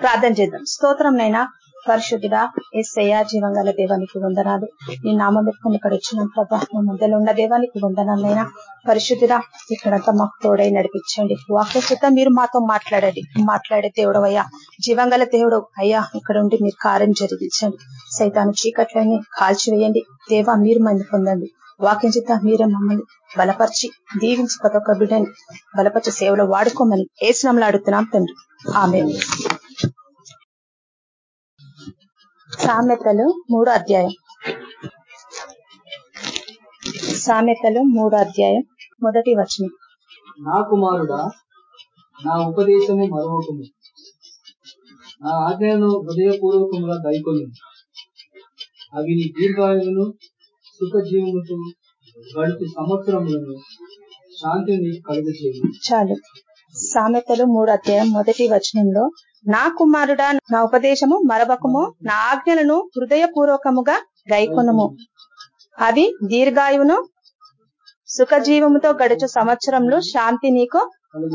ప్రార్థన చేద్దాం. స్తోత్రం నైనా పరిశుద్ధుడా ఎస్ఐయా జీవంగల దేవానికి వందనాలు. నీ నామం పెట్టుకుని ఇక్కడ వచ్చిన ప్రభా. మా మధ్యలో ఉన్న దేవానికి వందనాలైనా పరిశుద్ధుడా ఇక్కడంతా మాకు తోడై నడిపించండి. వాక్య చేత మీరు మాతో మాట్లాడండి. మాట్లాడే దేవుడు అయ్యా. జీవంగల దేవుడు అయ్యా ఇక్కడ ఉండి మీరు కార్యం జరిగించండి. సైతాను చీకట్లని కాల్చివేయండి. దేవా మీరు మంది పొందండి. వాక్యం చేత మీరే మమ్మల్ని బలపరిచి దీవించి ప్రతి ఒక్క బిడ్డని బలపరిచి సేవలో వాడుకోమని ఏసినంలో అడుగుతున్నాం తండ్రి. ఆమె సామెతలు మూడో అధ్యాయం. సామెతలు మూడో అధ్యాయం. మొదటి వచనం. నా కుమారుడా నా ఉపదేశము మరొకము నా ఆజ్ఞలను హృదయపూర్వకముగా గైకొని అవి నీ దీర్ఘాయువును గడిచి సంవత్సరములను శాంతిని కలుగచేయు. చాలు. సామెతలు మూడు అధ్యాయం. మొదటి వచనంలో నా కుమారుడా నా ఉపదేశము మరవకము నా ఆజ్ఞలను హృదయపూర్వకముగా గైకొనము. అవి దీర్ఘాయువును సుఖజీవముతో గడుచు సంవత్సరంలో శాంతి నీకు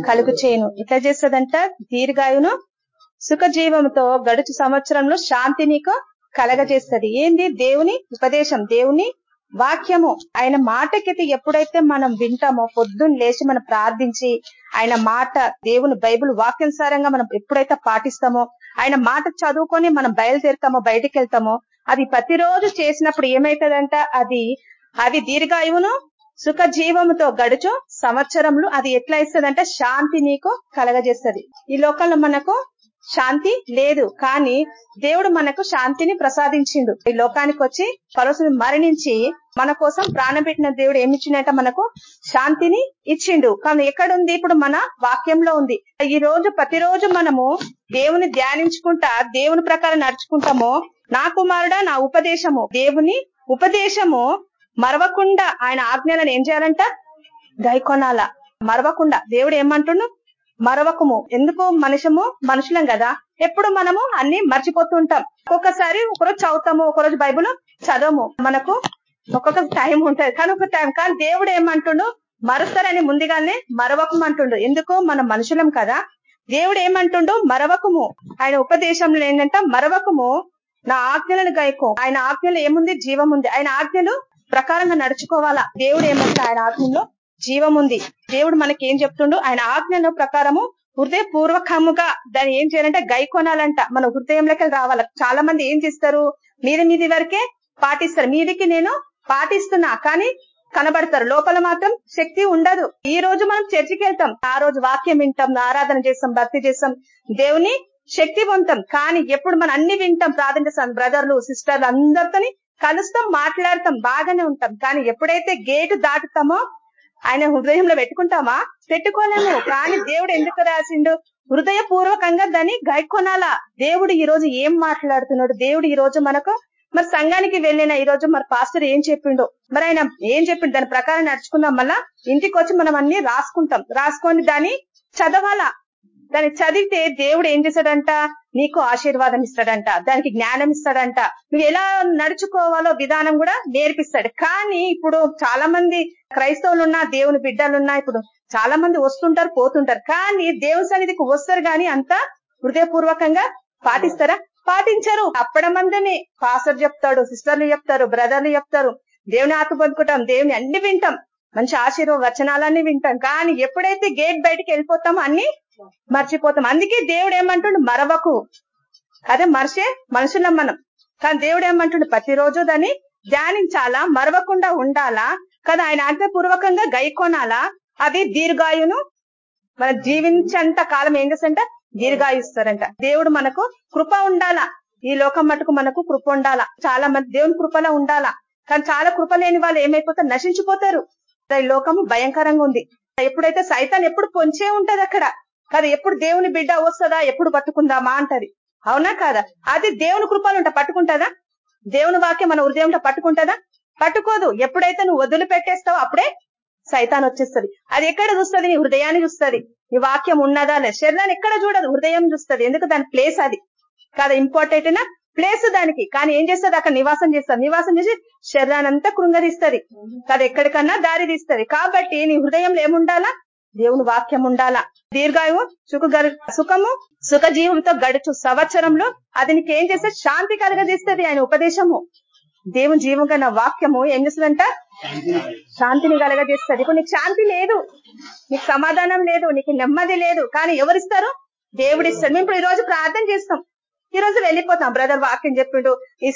కలుగు చేయను ఇట్లా చేస్తుందంట దీర్ఘాయువును సుఖజీవముతో గడుచు సంవత్సరంలో శాంతి నీకు కలగజేస్తుంది. ఏంది? దేవుని ఉపదేశం. దేవుని వాక్యము ఆయన మాటకి ఎప్పుడైతే మనం వింటామో పొద్దున్న లేచి మనం ప్రార్థించి ఆయన మాట దేవుని బైబుల్ వాక్యానుసారంగా మనం ఎప్పుడైతే పాటిస్తామో ఆయన మాట చదువుకొని మనం బయలుదేరుతామో బయటికి వెళ్తామో అది ప్రతిరోజు చేసినప్పుడు ఏమవుతుందంట అది అది దీర్ఘాయువును సుఖ జీవముతో గడుచు సంవత్సరంలో అది ఎట్లా ఇస్తుందంటే? శాంతి నీకు కలగజేస్తుంది. ఈ లోకంలో మనకు శాంతి లేదు. కానీ దేవుడు మనకు శాంతిని ప్రసాదించిండు. ఈ లోకానికి వచ్చి పరసుని మరణించి మన కోసం ప్రాణం పెట్టిన దేవుడు ఏమిచ్చిండట మనకు? శాంతిని ఇచ్చిండు. కానీ ఎక్కడుంది? ఇప్పుడు మన వాక్యంలో ఉంది. ఈ రోజు ప్రతిరోజు మనము దేవుని ధ్యానించుకుంటా దేవుని ప్రకారం నడుచుకుంటామో? నా కుమారుడా నా ఉపదేశము. దేవుని ఉపదేశము మరవకుండా ఆయన ఆజ్ఞలను ఏం చేయాలంట? గైకొనాల మరవకుండా. దేవుడు ఏమంటుండు? మరవకము. ఎందుకు? మనుషము మనుషులం కదా. ఎప్పుడు మనము అన్ని మర్చిపోతుంటాం. ఒక్కొక్కసారి ఒకరోజు చదువుతాము ఒకరోజు బైబుల్ చదవము. మనకు ఒక్కొక్క టైం ఉంటది. కానీ ఒక టైం కానీ దేవుడు ఏమంటుండు? మరుస్తారని ముందుగానే మరవకమంటుండు. ఎందుకు? మనం మనుషులం కదా. దేవుడు ఏమంటుండు? మరవకము. ఆయన ఉపదేశంలో ఏంటంటే మరవకము నా ఆజ్ఞలను గైకో. ఆయన ఆజ్ఞలు ఏముంది? జీవం ఉంది ఆయన ఆజ్ఞలు ప్రకారంగా నడుచుకోవాలా. దేవుడు ఏమంటే ఆయన ఆజ్ఞలో జీవం ఉంది దేవుడు మనకి ఏం చెప్తుండు? ఆయన ఆజ్ఞల ప్రకారము హృదయపూర్వకముగా దాన్ని ఏం చేయాలంటే గై కొనాలంట. మన హృదయంలోకి రావాలి. చాలా మంది ఏం చేస్తారు? మీది మీది వరకే పాటిస్తారు. మీదికి నేను పాటిస్తున్నా. కానీ కనబడతారు. లోపల మాత్రం శక్తి ఉండదు. ఈ రోజు మనం చర్చికి వెళ్తాం. ఆ రోజు వాక్యం వింటాం. ఆరాధన చేస్తాం. భక్తి చేస్తాం. దేవుని శక్తి పొందుతాం. కానీ ఎప్పుడు మనం అన్ని వింటాం. ప్రార్థన చేస్తాం. బ్రదర్లు సిస్టర్లు అందరితోని కలుస్తాం మాట్లాడతాం బాగానే ఉంటాం. కానీ ఎప్పుడైతే గేటు దాటుతామో ఆయన హృదయంలో పెట్టుకుంటామా? పెట్టుకోలేము. కానీ దేవుడు ఎందుకు రాసిండు? హృదయపూర్వకంగా దాన్ని గైకొనాలా? దేవుడు ఈ రోజు ఏం మాట్లాడుతున్నాడు? దేవుడు ఈ రోజు మనకు మరి సంఘానికి వెళ్ళిన ఈ రోజు మరి పాస్టర్ ఏం చెప్పిండో? మరి ఆయన ఏం చెప్పిండు? దాని ప్రకారం నడుచుకుందాం. మళ్ళా ఇంటికి వచ్చి మనం అన్ని రాసుకుంటాం. రాసుకొని దాన్ని చదవాలా? దాన్ని చదివితే దేవుడు ఏం చేశాడంట? నీకు ఆశీర్వాదం ఇస్తాడంట దానికి జ్ఞానం ఇస్తాడంట నువ్వు ఎలా నడుచుకోవాలో విధానం కూడా నేర్పిస్తాడు. కానీ ఇప్పుడు చాలా మంది క్రైస్తవులున్నా దేవుని బిడ్డలున్నా ఇప్పుడు చాలా మంది వస్తుంటారు పోతుంటారు. కానీ దేవుని సన్నిధికి వస్తారు కానీ అంత హృదయపూర్వకంగా పాటిస్తారా? పాటించరు. అప్పడ మందిని పాస్టర్ చెప్తాడు సిస్టర్లు చెప్తారు బ్రదర్లు చెప్తారు. దేవుని ఆత్మ పొందుకుంటాం దేవుని అన్ని వింటాం. మంచి ఆశీర్వ వచనాలన్నీ వింటాం. కానీ ఎప్పుడైతే గేట్ బయటికి వెళ్ళిపోతామో అన్ని మర్చిపోతాం. అందుకే దేవుడు ఏమంటుండు మరవకు. అదే మర్చే మనుషులం మనం. కానీ దేవుడు ఏమంటుండు ప్రతిరోజు దాన్ని ధ్యానించాలా? మరవకుండా ఉండాలా? కదా ఆయన ఆజ్ఞపూర్వకంగా గైకొనాలా? అది దీర్ఘాయును మన జీవించేంత కాలం ఏం చేస్తారంట? దీర్ఘాయిస్తారంట. దేవుడు మనకు కృప ఉండాలా? ఈ లోకం మటుకు మనకు కృప ఉండాలా? చాలా మంది దేవుని కృపలో ఉండాలా? కానీ చాలా కృప లేని వాళ్ళు ఏమైపోతారు? నశించిపోతారు. ఈ లోకము భయంకరంగా ఉంది. ఎప్పుడైతే సైతాన్ ఎప్పుడు పొంచే ఉంటది అక్కడ? కదా ఎప్పుడు దేవుని బిడ్డ వస్తుందా ఎప్పుడు పట్టుకుందామా అంటది. అవునా కాదా? అది దేవుని కృపలు ఉంట పట్టుకుంటుందా? దేవుని వాక్యం మన హృదయంలో పట్టుకుంటుందా? పట్టుకోదు. ఎప్పుడైతే నువ్వు వదిలిపెట్టేస్తావో అప్పుడే సైతాన్ వచ్చేస్తుంది. అది ఎక్కడ చూస్తుంది? నీ హృదయాన్ని చూస్తుంది. నీ వాక్యం ఉన్నదా లేదు? శరీరాన్ని ఎక్కడ చూడదు? హృదయం చూస్తుంది. ఎందుకు? దాని ప్లేస్ అది. కాదా ఇంపార్టెంట్ అయినా ప్లేస్ దానికి. కానీ ఏం చేస్తుంది? అక్కడ నివాసం చేస్తుంది. నివాసం చేసి శరీరాన్ని అంతా కృంగదీస్తుంది. కదా ఎక్కడికన్నా దారి తీస్తుంది. కాబట్టి నీ హృదయంలో ఏముండాలా? దేవుని వాక్యం ఉండాలా? దీర్ఘాయువు సుఖ సుఖము సుఖ జీవంతో గడుచు సంవత్సరంలో అది నీకేం చేస్తే శాంతి కలగజేస్తుంది ఆయన ఉపదేశము. దేవుని జీవం నా వాక్యము ఏం చేస్తుందంట? శాంతిని కలగజేస్తుంది. ఇప్పుడు నీకు శాంతి లేదు. నీకు సమాధానం లేదు. నీకు నెమ్మది లేదు. కానీ ఎవరిస్తారు? దేవుడు ఇస్తాడు మేము ఇప్పుడు ఈ రోజు ప్రార్థన చేస్తాం. ఈ రోజు వెళ్ళిపోతాం. బ్రదర్ వాక్యం చెప్పిండు ఈ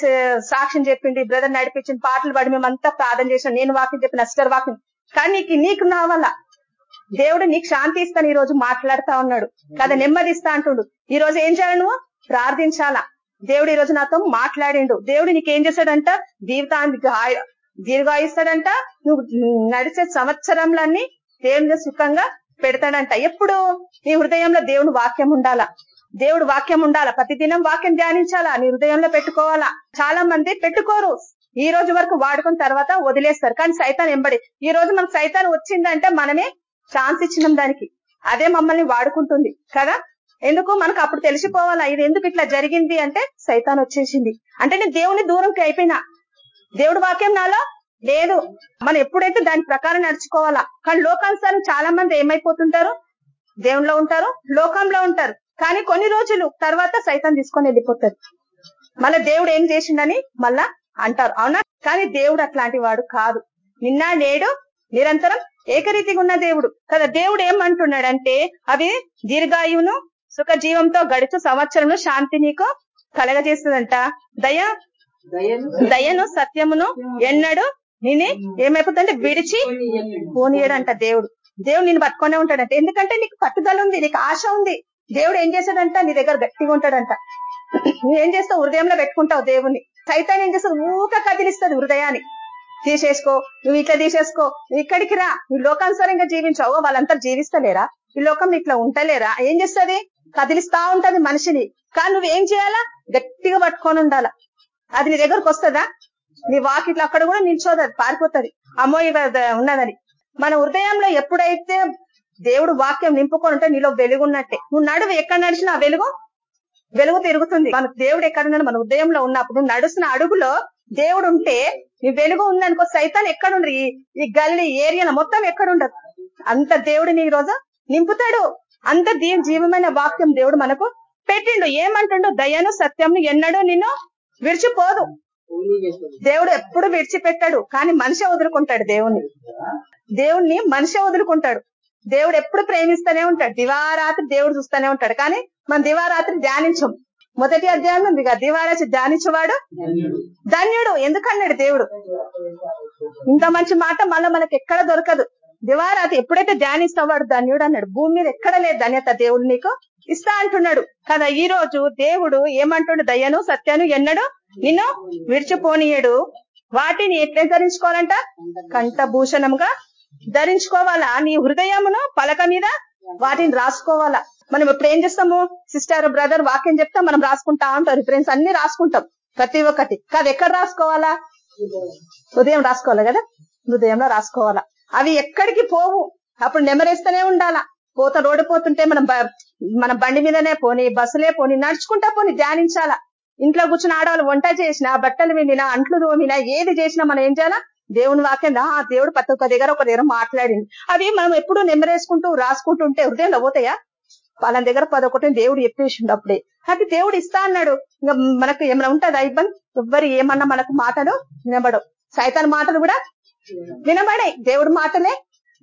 సాక్ష్యం చెప్పిండు బ్రదర్ నడిపించిన పాటలు పడి మేమంతా ప్రార్థన చేసాం నేను వాక్యం చెప్పిన అస్టర్ వాక్యం. కానీ నీకు నీకు నా వల్ల. దేవుడు నీకు శాంతి ఇస్తాను ఈ రోజు మాట్లాడుతా ఉన్నాడు. కదా నెమ్మది ఇస్తా అంటుండు. ఈ రోజు ఏం చేయాలి నువ్వు? ప్రార్థించాలా. దేవుడు ఈ రోజు నాతో మాట్లాడిండు. దేవుడు నీకు ఏం చేశాడంట జీవితానికి దీర్ఘాయిస్తాడంట. నువ్వు నడిచే సంవత్సరంలన్నీ దేవుని సుఖంగా పెడతాడంట. ఎప్పుడు? నీ హృదయంలో దేవుని వాక్యం ఉండాలా? దేవుడు వాక్యం ఉండాలా? ప్రతిదినం వాక్యం ధ్యానించాలా? నీ హృదయంలో పెట్టుకోవాలా? చాలా మంది పెట్టుకోరు. ఈ రోజు వరకు వాడుకున్న తర్వాత వదిలేస్తారు. కానీ సైతాన్ ఎంబడి ఈ రోజు మనకు సైతాన్ వచ్చిందంటే మనమే ఛాన్స్ ఇచ్చినాం దానికి. అదే మమ్మల్ని వాడుకుంటుంది. కదా? ఎందుకు? మనకు అప్పుడు తెలిసిపోవాలా? ఇది ఎందుకు ఇట్లా జరిగింది అంటే సైతాన్ వచ్చేసింది. అంటే నేను దేవుని దూరంకి అయిపోయినా. దేవుడు వాక్యం నాలో? లేదు. మనం ఎప్పుడైతే దాని ప్రకారం నడుచుకోవాలా? కానీ లోకానుసారం చాలా మంది ఏమైపోతుంటారు? దేవునిలో ఉంటారు లోకంలో ఉంటారు. కానీ కొన్ని రోజులు తర్వాత సైతం తీసుకొని వెళ్ళిపోతారు. మళ్ళా దేవుడు ఏం చేసిండని మళ్ళా అంటారు. అవునా? కానీ దేవుడు అట్లాంటి వాడు కాదు. నిన్న నేడు నిరంతరం ఏకరీతిగా ఉన్న దేవుడు. కదా దేవుడు ఏమంటున్నాడంటే అవి దీర్ఘాయువును సుఖ జీవంతో గడుచు సంవత్సరంలో శాంతి నీకు కలగజేస్తుందంట. దయ దయను సత్యమును ఎన్నడు నేనే ఏమైపోతుందంటే విడిచి పోనీయడంట దేవుడు. దేవుడు నేను పట్టుకొనే ఉంటాడంట. ఎందుకంటే నీకు పట్టుదల ఉంది నీకు ఆశ ఉంది. దేవుడు ఏం చేశాడంట? నీ దగ్గర గట్టిగా ఉంటాడంట. నువ్వేం చేస్తావు? హృదయంలో పెట్టుకుంటావు దేవుణ్ణి. సైతాన్ని ఏం చేస్తావు ఊక కదిలిస్తుంది హృదయాన్ని. తీసేసుకో నువ్వు ఇట్లా తీసేసుకో నువ్వు ఇక్కడికి రా నువ్వు లోకానుసారంగా జీవించావు వాళ్ళంతా జీవిస్తలేరా? ఈ లోకం ఇట్లా ఉంటలేరా? ఏం చేస్తుంది? కదిలిస్తా ఉంటది మనిషిని. కానీ నువ్వేం చేయాలా? గట్టిగా పట్టుకొని ఉండాలా. అది నీ దగ్గరకు వస్తుందా? నీ వాకి ఇట్లా అక్కడ కూడా నిల్చోదు? అది పారిపోతుంది. అమ్మో ఉన్నదని. మన హృదయంలో ఎప్పుడైతే దేవుడు వాక్యం నింపుకొని ఉంటే నీలో వెలుగున్నట్టే నువ్వు నడువు ఎక్కడ నడిచినా ఆ వెలుగు? వెలుగు తిరుగుతుంది మన దేవుడు ఎక్కడున్నాడు మన హృదయంలో ఉన్నప్పుడు నడుస్తున్న అడుగులో దేవుడు ఉంటే నీ వెలుగు ఉందనుకో సైతాన్ ఎక్కడుండ్రు? ఈ గల్లి ఏరియా మొత్తం ఎక్కడుండదు. అంత దేవుడిని ఈ రోజు నింపుతాడు. అంత దీని జీవమైన వాక్యం దేవుడు మనకు పెట్టిండు. ఏమంటుండో? దయను సత్యంను ఎన్నడూ నిన్ను విడిచిపోదు. దేవుడు ఎప్పుడు విడిచిపెట్టాడు. కానీ మనిషి వదులుకుంటాడు దేవుణ్ణి. దేవుణ్ణి మనిషి వదులుకుంటాడు. దేవుడు ఎప్పుడు ప్రేమిస్తూనే ఉంటాడు. దివారాత్రి దేవుడు చూస్తూనే ఉంటాడు. కానీ మనం దివారాత్రి ధ్యానించం. మొదటి అధ్యాయం ఉంది కదా దివారాత్రి ధ్యానించేవాడు? ధన్యుడు. ఎందుకన్నాడు దేవుడు? ఇంత మంచి మాట మళ్ళీ మనకి ఎక్కడ దొరకదు. దివారాత్రి ఎప్పుడైతే ధ్యానిస్తావు వాడు ధన్యుడు అన్నాడు. భూమి మీద ఎక్కడ లేదు ధన్యత దేవుడు నీకు ఇస్తా అంటున్నాడు. కదా ఈ రోజు దేవుడు ఏమంటుండు? దయ్యను సత్యాను ఎన్నడు నిన్ను విడిచిపోనీయడు. వాటిని ఎట్లా ధరించుకోవాలంట? కంఠభూషణంగా ధరించుకోవాలా? నీ హృదయమును పలక మీద వాటిని రాసుకోవాలా? మనం ఇప్పుడు ఏం చేస్తాము? సిస్టర్ బ్రదర్ వాక్యం చెప్తా మనం రాసుకుంటా ఉంటాం రిఫరెన్స్ అన్ని రాసుకుంటాం. ప్రతి ఒక్కటి. కాదు ఎక్కడ రాసుకోవాలా? హృదయం రాసుకోవాలి కదా? హృదయంలో రాసుకోవాలా. అవి ఎక్కడికి పోవు. అప్పుడు నెమరేస్తూనే ఉండాలా. పోత రోడ్డు పోతుంటే మనం మన బండి మీదనే పోని బస్సులే పోని నడుచుకుంటా పోని ధ్యానించాలా. ఇంట్లో కూర్చుని ఆడవాళ్ళు వంట చేసినా బట్టలు విండినా అంట్లు తోమినా ఏది చేసినా మనం ఏం చేయాలా? దేవుని వాక్యం ఆ దేవుడు ప్రతి ఒక్క దగ్గర ఒక దగ్గర మాట్లాడింది అవి మనం ఎప్పుడు నెమరేసుకుంటూ రాసుకుంటుంటే హృదయంలో పోతాయా? వాళ్ళ దగ్గర పదొకటి దేవుడు చెప్పేసిండు అప్పుడే. అది దేవుడు ఇస్తా అన్నాడు. ఇంకా మనకు ఏమైనా ఉంటుందా ఇబ్బంది? ఎవ్వరు ఏమన్నా మనకు మాటలు వినబడవు. సైతాన్ మాటలు కూడా వినబడాయి. దేవుడి మాటలే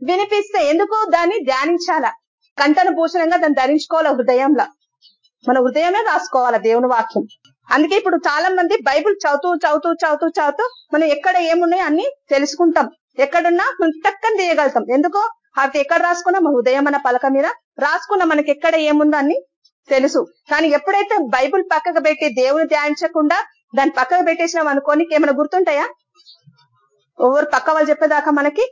వినిపిస్తే ఎందుకు దాన్ని ధ్యానించాలా? కంటను భూషణంగా దాన్ని ధరించుకోవాలి హృదయంలో? మన హృదయమే రాసుకోవాలా దేవుని వాక్యం? అందుకే ఇప్పుడు చాలా మంది బైబుల్ చదువుతూ చదువుతూ చదువుతూ చదువుతూ మనం ఎక్కడ ఏమున్నాయో అన్ని తెలుసుకుంటాం. ఎక్కడున్నా మనం టక్కని తీయగలుగుతాం ఎందుకో? అది ఎక్కడ రాసుకున్నా మన హృదయం అన్న పలక మీద రాసుకున్న మనకి ఎక్కడ ఏముందో అని తెలుసు. కానీ ఎప్పుడైతే బైబుల్ పక్కకు పెట్టి దేవుని ధ్యానించకుండా దాన్ని పక్కకు పెట్టేసినాం అనుకోనికి ఏమైనా గుర్తుంటాయా? ఎవరు పక్క వాళ్ళు చెప్పేదాకా మనకి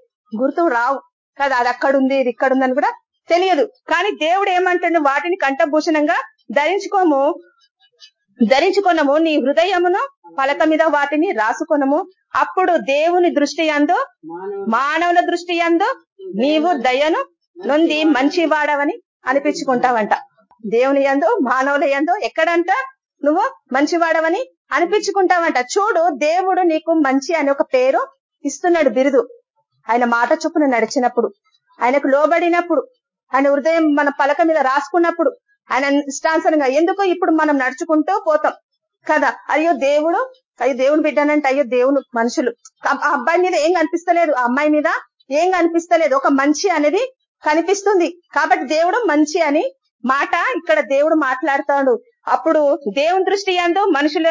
గుర్తు రావు. కదా అది అక్కడ ఉంది ఇది ఇక్కడ ఉందని కూడా తెలియదు. కానీ దేవుడు ఏమంటుండు? వాటిని కంఠభూషణంగా ధరించుకోము. ధరించుకున్నాము నీ హృదయమును పలక మీద వాటిని రాసుకునము. అప్పుడు దేవుని దృష్టి అందు మానవుల దృష్టి అందు నీవు దయను నొంది మంచి వాడవని అనిపించుకుంటావంట. దేవుని ఎందు మానవుల ఎందు ఎక్కడంట? నువ్వు మంచివాడవని అనిపించుకుంటావంట. చూడు దేవుడు నీకు మంచి అనే ఒక పేరు ఇస్తున్నాడు బిరుదు. ఆయన మాట చొప్పున నడిచినప్పుడు ఆయనకు లోబడినప్పుడు ఆయన హృదయం మన పలక మీద రాసుకున్నప్పుడు ఆయన ఇష్టానుసరంగా ఎందుకు ఇప్పుడు మనం నడుచుకుంటూ పోతాం? కదా అయ్యో దేవుడు అయ్యో దేవుని బిడ్డనంటే అయ్యో దేవుడు మనుషులు. ఆ అబ్బాయి మీద ఏం కనిపిస్తలేదు? ఆ అమ్మాయి మీద ఏం కనిపిస్తలేదు? ఒక మంచి అనేది కనిపిస్తుంది. కాబట్టి దేవుడు మంచి అని మాట ఇక్కడ దేవుడు మాట్లాడుతాడు. అప్పుడు దేవుని దృష్టి యందు మనుషుల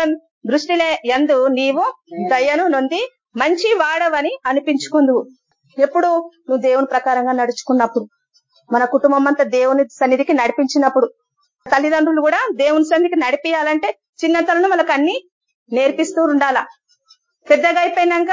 దృష్టిలే యందు నీవు దయను నొంది మంచి వాడవని అనిపించుకుందువు. ఎప్పుడు నువ్వు దేవుని ప్రకారంగా నడుచుకున్నప్పుడు మన కుటుంబం అంతా దేవుని సన్నిధికి నడిపించినప్పుడు తల్లిదండ్రులు కూడా దేవుని సన్నిధికి నడిపియాలంటే చిన్నతనంలో వాళ్ళకి అన్ని నేర్పిస్తూ ఉండాలా. పెద్దగా అయిపోయినాక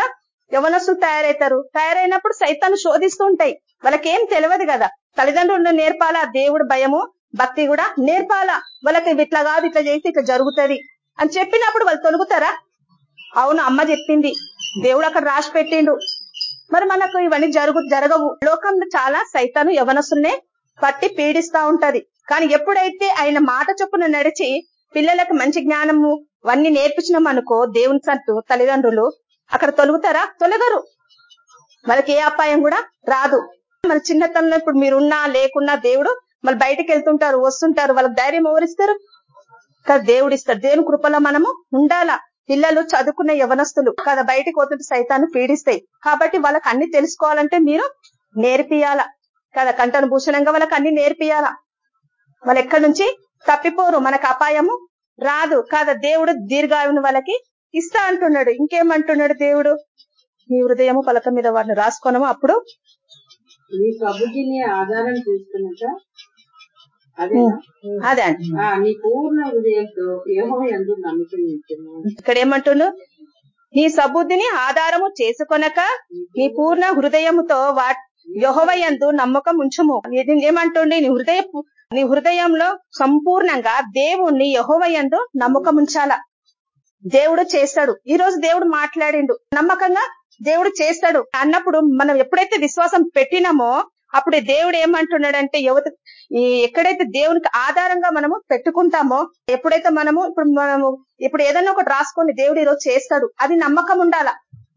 యవనస్తులు తయారవుతారు. తయారైనప్పుడు సైతాన్ని శోధిస్తూ ఉంటాయి. వాళ్ళకేం తెలియదు కదా. తల్లిదండ్రులు నేర్పాలా? దేవుడు భయము భక్తి కూడా నేర్పాలా? వాళ్ళకి ఇట్లా కాదు ఇట్లా చేసి ఇట్లా జరుగుతది అని చెప్పినప్పుడు వాళ్ళు తొలుగుతారా? అవును అమ్మ చెప్పింది. దేవుడు అక్కడ రాసి పెట్టిండు. మరి మనకు ఇవన్నీ జరుగు జరగవు. లోకంలో చాలా సైతాను యవనసునే పట్టి పీడిస్తా ఉంటది. కానీ ఎప్పుడైతే ఆయన మాట చొప్పున నడిచి పిల్లలకు మంచి జ్ఞానము అవన్నీ నేర్పించినాం అనుకో దేవుని సట్టు తల్లిదండ్రులు అక్కడ తొలుగుతారా? తొలగరు. వాళ్ళకి ఏ అపాయం కూడా రాదు. మన చిన్నతనంలో ఇప్పుడు మీరున్నా లేకున్నా దేవుడు మళ్ళీ బయటకు వెళ్తుంటారు వస్తుంటారు వాళ్ళకి ధైర్యం ఎవరిస్తారు? కదా దేవుడు ఇస్తారు దేవుని కృపలో మనము ఉండాలా? పిల్లలు చదువుకున్న యవనస్తులు కదా బయటకు పోతుంటే సైతాన్ని పీడిస్తాయి. కాబట్టి వాళ్ళకి అన్ని తెలుసుకోవాలంటే మీరు నేర్పియాల? కదా కంటను భూషణంగా వాళ్ళకి అన్ని నేర్పియాల? వాళ్ళు ఎక్కడి నుంచి? తప్పిపోరు. మనకు అపాయము రాదు. కాదా దేవుడు దీర్ఘాయుని వాళ్ళకి ఇస్తా అంటున్నాడు. ఇంకేమంటున్నాడు దేవుడు? నీ హృదయము పలక మీద వాడిని రాసుకోనము. అప్పుడు నీ ప్రభుజీని ఆధారం చేసుకున్నాక అదే నీ పూర్ణ హృదయంతో ఏమో ఎందు నమ్మకం ఇక్కడ ఏమంటుండు నీ సబుద్ధిని ఆధారము చేసుకొనక నీ పూర్ణ హృదయముతో వా యహోవయందు నమ్మకం ఉంచుము. ఏమంటుండి? నీ హృదయ నీ హృదయంలో సంపూర్ణంగా దేవుణ్ణి యహోవయందు నమ్మకం ఉంచాల. దేవుడు చేస్తాడు. ఈ రోజు దేవుడు మాట్లాడిండు. నమ్మకంగా దేవుడు చేస్తాడు. అన్నప్పుడు మనం ఎప్పుడైతే విశ్వాసం పెట్టినామో అప్పుడు దేవుడు ఏమంటున్నాడంటే యువత ఈ ఎక్కడైతే దేవునికి ఆధారంగా మనము పెట్టుకుంటామో ఎప్పుడైతే మనము ఇప్పుడు మనము ఇప్పుడు ఏదైనా ఒకటి రాసుకొని దేవుడు ఈరోజు చేస్తాడు. అది నమ్మకం ఉండాల?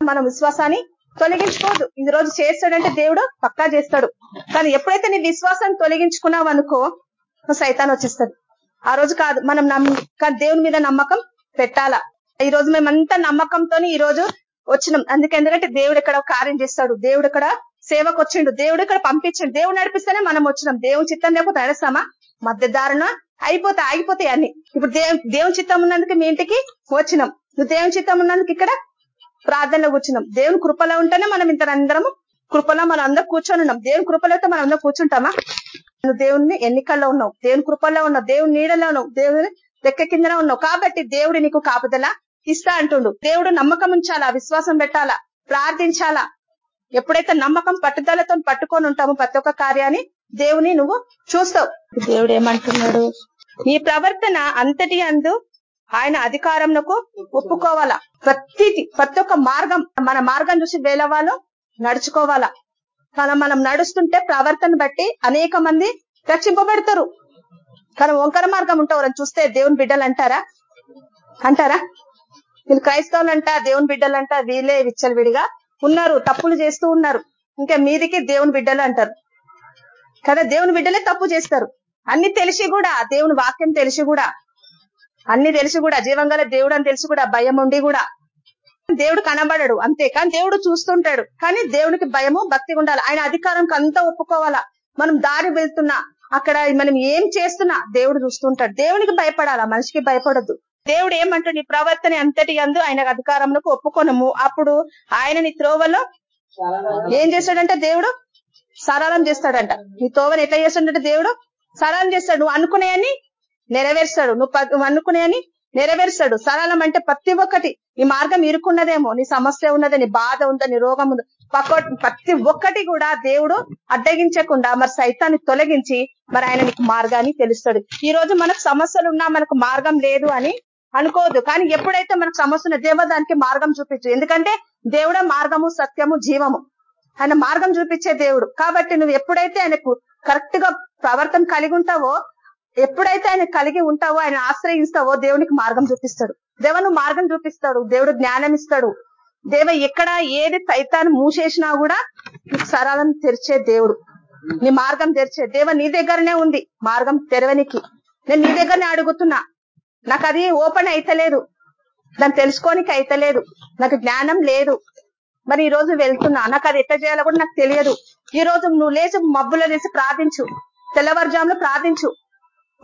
మనం విశ్వాసాన్ని తొలగించుకోదు ఈ రోజు చేస్తాడంటే దేవుడు పక్కా చేస్తాడు. కానీ ఎప్పుడైతే నీ విశ్వాసాన్ని తొలగించుకున్నావు అనుకో సైతాన్ వచ్చేస్తుంది ఆ రోజు కాదు. మనం నమ్మ దేవుని మీద నమ్మకం పెట్టాలా? ఈ రోజు మేమంతా నమ్మకంతో ఈ రోజు వచ్చినాం. అందుకే ఎందుకంటే దేవుడు ఇక్కడ కార్యం చేస్తాడు. దేవుడు ఇక్కడ సేవకు వచ్చిండు. దేవుడు ఇక్కడ పంపించిండు. దేవుడు నడిపిస్తేనే మనం వచ్చినాం. దేవుని చిత్తం లేకపోతే నడుస్తామా? మధ్య దారుణ అయిపోతే ఆగిపోతాయి అన్ని. ఇప్పుడు దేవుని చిత్తం ఉన్నందుకు మీ ఇంటికి వచ్చినాం. నువ్వు దేవుని చిత్తం ఉన్నందుకు ఇక్కడ ప్రార్థనలో కూర్చున్నాం. దేవుని కృపలో ఉంటేనే మనం ఇంత అందరము కృపలో మనం అందరం కూర్చొని ఉన్నాం. దేవుని కృపలో అయితే మనం అందరం కూర్చుంటామా? నువ్వు దేవుని ఎన్నికల్లో ఉన్నావు. దేవుని కృపల్లో ఉన్నావు. దేవుని నీడలో ఉన్నావు. దేవుని రెక్క కిందనే ఉన్నావు. కాబట్టి దేవుడు నీకు కాపుదల ఇస్తా అంటుండు. దేవుడు నమ్మకం ఉంచాలా? విశ్వాసం పెట్టాలా? ప్రార్థించాలా? ఎప్పుడైతే నమ్మకం పట్టుదలతో పట్టుకొని ఉంటామో ప్రతి ఒక్క కార్యాన్ని దేవుని నువ్వు చూస్తావు. దేవుడు ఏమంటున్నాడు? నీ ప్రవర్తన అంతటి అందు ఆయన అధికారంకు ఒప్పుకోవాలా? ప్రతిది ప్రతి ఒక్క మార్గం మన మార్గం చూసి వేలవాలో వాళ్ళు నడుచుకోవాలా? కానీ మనం నడుస్తుంటే ప్రవర్తన బట్టి అనేక మంది రక్షింపబడతారు. కానీ వంకర మార్గం ఉంటారు చూస్తే దేవుని బిడ్డలు అంటారా? అంటారా? వీళ్ళు క్రైస్తవులంట దేవుని బిడ్డలంట వీళ్ళే విచ్చలవిడిగా ఉన్నారు తప్పులు చేస్తూ ఉన్నారు. ఇంకా మీదికి దేవుని బిడ్డలు అంటారు. కదా దేవుని బిడ్డలే తప్పు చేస్తారు. అన్ని తెలిసి కూడా దేవుని వాక్యం తెలిసి కూడా. అన్ని తెలిసి కూడా జీవంగల దేవుడు అని తెలిసి కూడా భయం ఉండి కూడా. దేవుడు కనబడడు అంతే. కానీ దేవుడు చూస్తుంటాడు. కానీ దేవునికి భయము భక్తి ఉండాలి. ఆయన అధికారంకి అంతా ఒప్పుకోవాలా? మనం దారి వెళ్తున్నా అక్కడ మనం ఏం చేస్తున్నా దేవుడు చూస్తుంటాడు. దేవునికి భయపడాలా? మనిషికి భయపడద్దు. దేవుడు ఏమంటాడు? నీ ప్రవర్తన అంతటి అందు ఆయన అధికారంలో ఒప్పుకొనము. అప్పుడు ఆయన నీ త్రోవలో ఏం చేస్తాడంటే దేవుడు? సరళం చేస్తాడంట. నీ తోవను ఎట్లా చేస్తాడంటే దేవుడు? సరళం చేస్తాడు. నువ్వు అనుకునేయని నెరవేర్స్తాడు. నువ్వు అనుకునేయని నెరవేర్స్తాడు. సరళం అంటే ప్రతి ఒక్కటి. నీ మార్గం ఇరుకున్నదేమో. నీ సమస్య ఉన్నదే నీ బాధ ఉందా నీ రోగం ఉందా ప్రతి ఒక్కటి కూడా దేవుడు అడ్డగించకుండా మరి సైతాన్ని తొలగించి మరి ఆయన నీకు మార్గాన్ని తెలుస్తాడు. ఈ రోజు మనకు సమస్యలు ఉన్నా మనకు మార్గం లేదు అని అనుకోవద్దు. కానీ ఎప్పుడైతే మనకు సమస్య ఉన్న దేవ దానికి మార్గం చూపించు. ఎందుకంటే దేవుడే మార్గము సత్యము జీవము. ఆయన మార్గం చూపించే దేవుడు. కాబట్టి నువ్వు ఎప్పుడైతే ఆయనకు కరెక్ట్గా ప్రవర్తన కలిగి ఉంటావో ఎప్పుడైతే ఆయన కలిగి ఉంటావో ఆయన ఆశ్రయిస్తావో దేవునికి మార్గం చూపిస్తాడు. దేవ మార్గం చూపిస్తాడు. దేవుడు జ్ఞానం ఇస్తాడు. దేవ ఎక్కడ ఏది సైతాన్ని మూసేసినా కూడా నీకు సరళం తెరిచే దేవుడు. నీ మార్గం తెరిచే. దేవ నీ దగ్గరనే ఉంది. మార్గం తెరవనికి. నేను నీ దగ్గరనే అడుగుతున్నా. నాకు అది ఓపెన్ అయితలేదు. దాన్ని తెలుసుకోనికి అయితలేదు. నాకు జ్ఞానం లేదు. మరి ఈ రోజు వెళ్తున్నా. నాకు అది ఎట్లా చేయాలో కూడా నాకు తెలియదు. ఈ రోజు నువ్వు లేచి మబ్బులో లేచి ప్రార్థించు. తెల్లవారుజాములో ప్రార్థించు.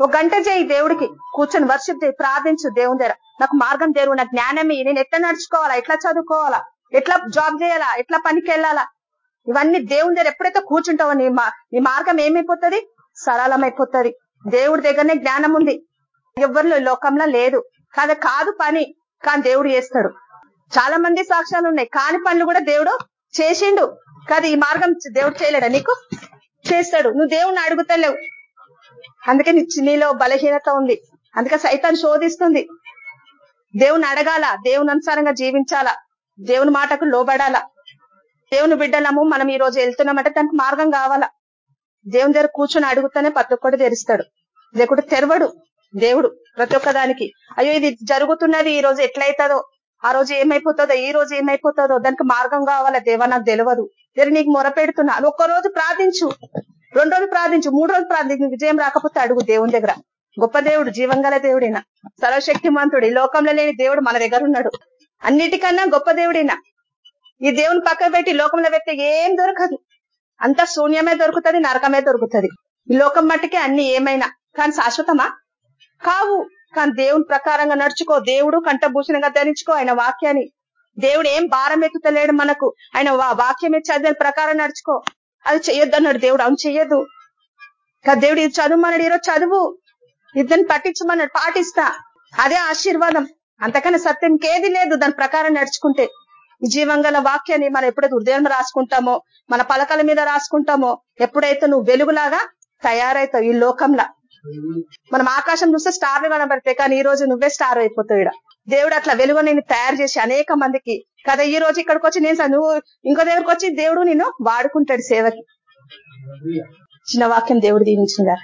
ఒక గంట చేయి దేవుడికి. కూర్చొని వర్షిప్ చేయి. ప్రార్థించు దేవుని దగ్గర. నాకు మార్గం తెరువు నాకు జ్ఞానమే. నేను ఎట్లా నడుచుకోవాలా? ఎట్లా చదువుకోవాలా? ఎట్లా జాబ్ చేయాలా? ఎట్లా పనికి వెళ్ళాలా ఇవన్నీ దేవుని దగ్గర ఎప్పుడైతే కూర్చుంటావో నీ మా నీ మార్గం ఏమైపోతుంది? సరళమైపోతుంది. దేవుడి దగ్గరనే జ్ఞానం ఉంది ఎవరిలో లోకంలో లేదు. కాదు కాదు పని కానీ దేవుడు చేస్తాడు. చాలా మంది సాక్ష్యాలు ఉన్నాయి. కాని పనులు కూడా దేవుడు చేసిండు. కాదు ఈ మార్గం దేవుడు చేయలేడా నీకు? చేస్తాడు. నువ్వు దేవుణ్ణి అడుగుతలేవు. అందుకే నీ నీలో బలహీనత ఉంది. అందుకే సైతాన్ని శోధిస్తుంది. దేవుని అడగాల. దేవుని అనుసారంగా జీవించాలా. దేవుని మాటకు లోబడాలా. దేవుని బిడ్డలము మనం ఈ రోజు వెళ్తున్నామంటే దానికి మార్గం కావాలా. దేవుని దగ్గర కూర్చొని అడుగుతానే ప్రతి ఒక్కటి తెరుస్తాడు. లేకుంటే తెరవడు. దేవుడు ప్రతి ఒక్క దానికి. అయ్యో ఇది జరుగుతున్నది ఈ రోజు ఎట్లయితుందో? ఆ రోజు ఏమైపోతుందో? ఈ రోజు ఏమైపోతుందో? దానికి మార్గం కావాలా? దేవా నాకు తెలియదు నేను నీకు మొరపెడుతున్నా నువ్వు ఒక్క రోజు ప్రార్థించు. రెండు రోజులు ప్రార్థించు. మూడు రోజులు ప్రార్థించు. విజయం రాకపోతే అడుగు దేవుని దగ్గర. గొప్ప దేవుడు జీవంగల దేవుడైనా సర్వశక్తిమంతుడు. ఈ లోకంలో లేని దేవుడు మన దగ్గర ఉన్నాడు. అన్నిటికన్నా గొప్ప దేవుడైనా. ఈ దేవుని పక్కన పెట్టి లోకంలో పెడితే ఏం దొరకదు. అంతా శూన్యమే దొరుకుతది నరకమే దొరుకుతది. ఈ లోకం మట్టుకే అన్ని ఏమైనా. కానీ శాశ్వతమా? కావు. కానీ దేవుని ప్రకారంగా నడుచుకో. దేవుడు కంఠభూషణంగా ధరించుకో ఆయన వాక్యాన్ని. దేవుడు ఏం భారం ఎత్తుతలేడు మనకు. ఆయన వాక్యమే చదివిన ప్రకారం నడుచుకో. అది చెయ్యొద్దు అన్నాడు దేవుడు. అవును చెయ్యదు దేవుడు ఇది చదువుమన్నాడు. ఈరోజు చదువు. ఇద్దరిని పట్టించమన్నాడు. పాటిస్తా. అదే ఆశీర్వాదం. అంతకన్నా సత్యం ఇంకేది లేదు దాని ప్రకారం నడుచుకుంటే. ఈ జీవంగల వాక్యాన్ని మనం ఎప్పుడైతే హృదయం రాసుకుంటామో మన పలకల మీద రాసుకుంటామో ఎప్పుడైతే నువ్వు వెలుగులాగా తయారైతావు ఈ లోకంలో మనం ఆకాశం చూస్తే స్టార్లు కనబడతాయి కానీ ఈ రోజు నువ్వే స్టార్ అయిపోతావు ఈడ. దేవుడు అట్లా వెలుగు నేను తయారు చేసి అనేక మందికి కదా ఈ రోజు ఇక్కడికి వచ్చి నేను నువ్వు ఇంకో దగ్గరకు వచ్చి దేవుడు నిన్ను వాడుకుంటాడు సేవకి. చిన్న వాక్యం దేవుడు దీవించిందా